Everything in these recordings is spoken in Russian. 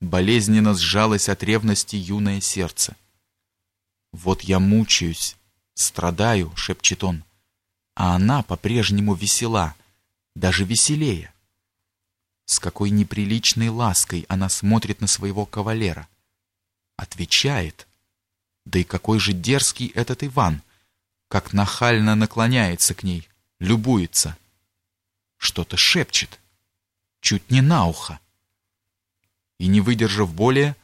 болезненно сжалось от ревности юное сердце. «Вот я мучаюсь, страдаю», — шепчет он, а она по-прежнему весела, даже веселее. С какой неприличной лаской она смотрит на своего кавалера. Отвечает. Да и какой же дерзкий этот Иван, как нахально наклоняется к ней, любуется. Что-то шепчет, чуть не на ухо. И не выдержав более,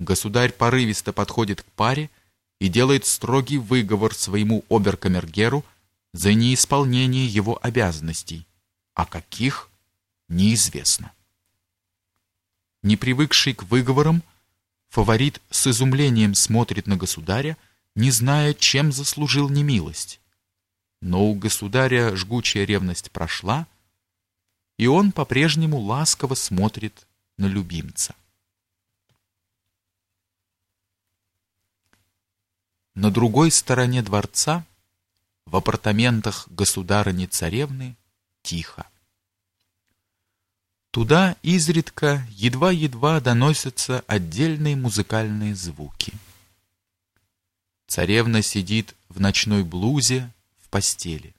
государь порывисто подходит к паре и делает строгий выговор своему оберкамергеру за неисполнение его обязанностей, а каких неизвестно. Не привыкший к выговорам, фаворит с изумлением смотрит на государя, не зная, чем заслужил немилость. Но у государя жгучая ревность прошла, и он по-прежнему ласково смотрит на любимца. На другой стороне дворца, в апартаментах государыни-царевны, тихо. Туда изредка едва-едва доносятся отдельные музыкальные звуки. Царевна сидит в ночной блузе в постели.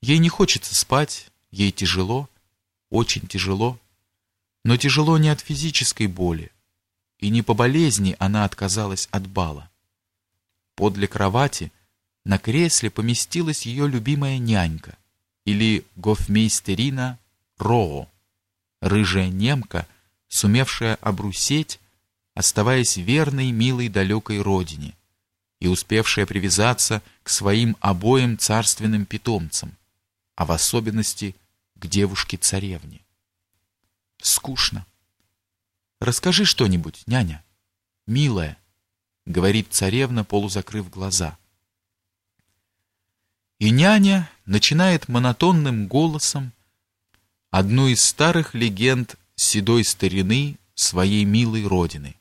Ей не хочется спать, ей тяжело, очень тяжело, но тяжело не от физической боли, и не по болезни она отказалась от бала. Подле кровати на кресле поместилась ее любимая нянька или гофмейстерина Роо рыжая немка, сумевшая обрусеть, оставаясь верной милой далекой родине и успевшая привязаться к своим обоим царственным питомцам, а в особенности к девушке-царевне. Скучно. Расскажи что-нибудь, няня. Милая, говорит царевна, полузакрыв глаза. И няня начинает монотонным голосом одну из старых легенд седой старины своей милой родины,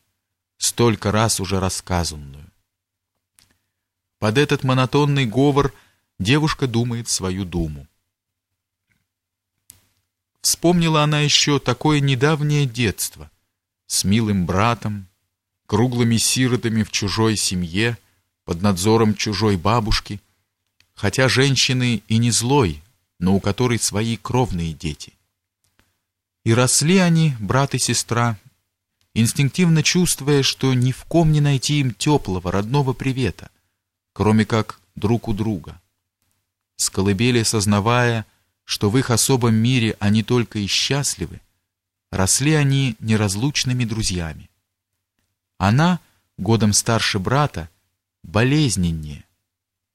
столько раз уже рассказанную. Под этот монотонный говор девушка думает свою думу. Вспомнила она еще такое недавнее детство с милым братом, круглыми сиротами в чужой семье, под надзором чужой бабушки, хотя женщины и не злой, но у которой свои кровные дети. И росли они, брат и сестра, инстинктивно чувствуя, что ни в ком не найти им теплого, родного привета, кроме как друг у друга. С колыбели сознавая, что в их особом мире они только и счастливы, росли они неразлучными друзьями. Она, годом старше брата, болезненнее.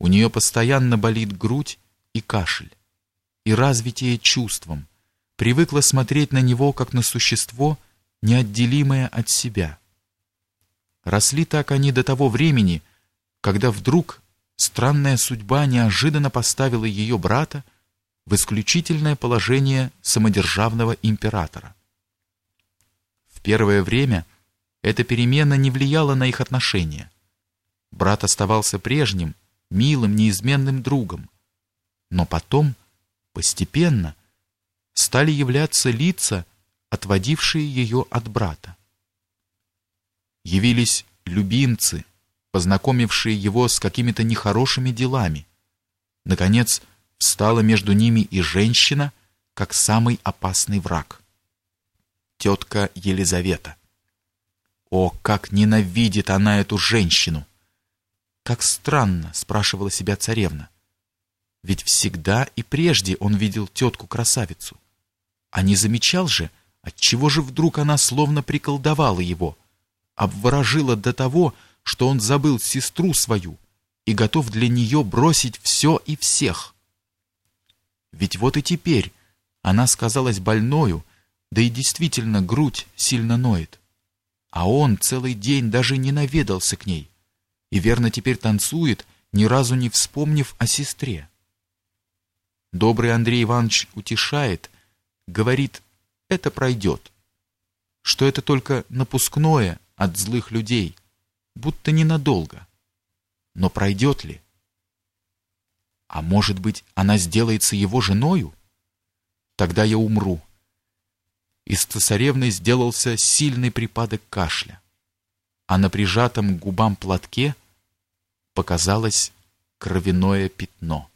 У нее постоянно болит грудь и кашель, и развитие чувством, привыкла смотреть на него как на существо, неотделимое от себя. Росли так они до того времени, когда вдруг странная судьба неожиданно поставила ее брата в исключительное положение самодержавного императора. В первое время эта перемена не влияла на их отношения. Брат оставался прежним, милым, неизменным другом. Но потом, постепенно, стали являться лица, отводившие ее от брата. Явились любимцы, познакомившие его с какими-то нехорошими делами. Наконец, встала между ними и женщина, как самый опасный враг. Тетка Елизавета. О, как ненавидит она эту женщину! Как странно, спрашивала себя царевна. Ведь всегда и прежде он видел тетку-красавицу. А не замечал же, отчего же вдруг она словно приколдовала его, обворожила до того, что он забыл сестру свою и готов для нее бросить все и всех. Ведь вот и теперь она сказалась больною, да и действительно грудь сильно ноет. А он целый день даже не наведался к ней и верно теперь танцует, ни разу не вспомнив о сестре. Добрый Андрей Иванович утешает, говорит, это пройдет, что это только напускное от злых людей, будто ненадолго. Но пройдет ли? А может быть, она сделается его женою? Тогда я умру. и с цесаревной сделался сильный припадок кашля, а на прижатом к губам платке показалось кровяное пятно.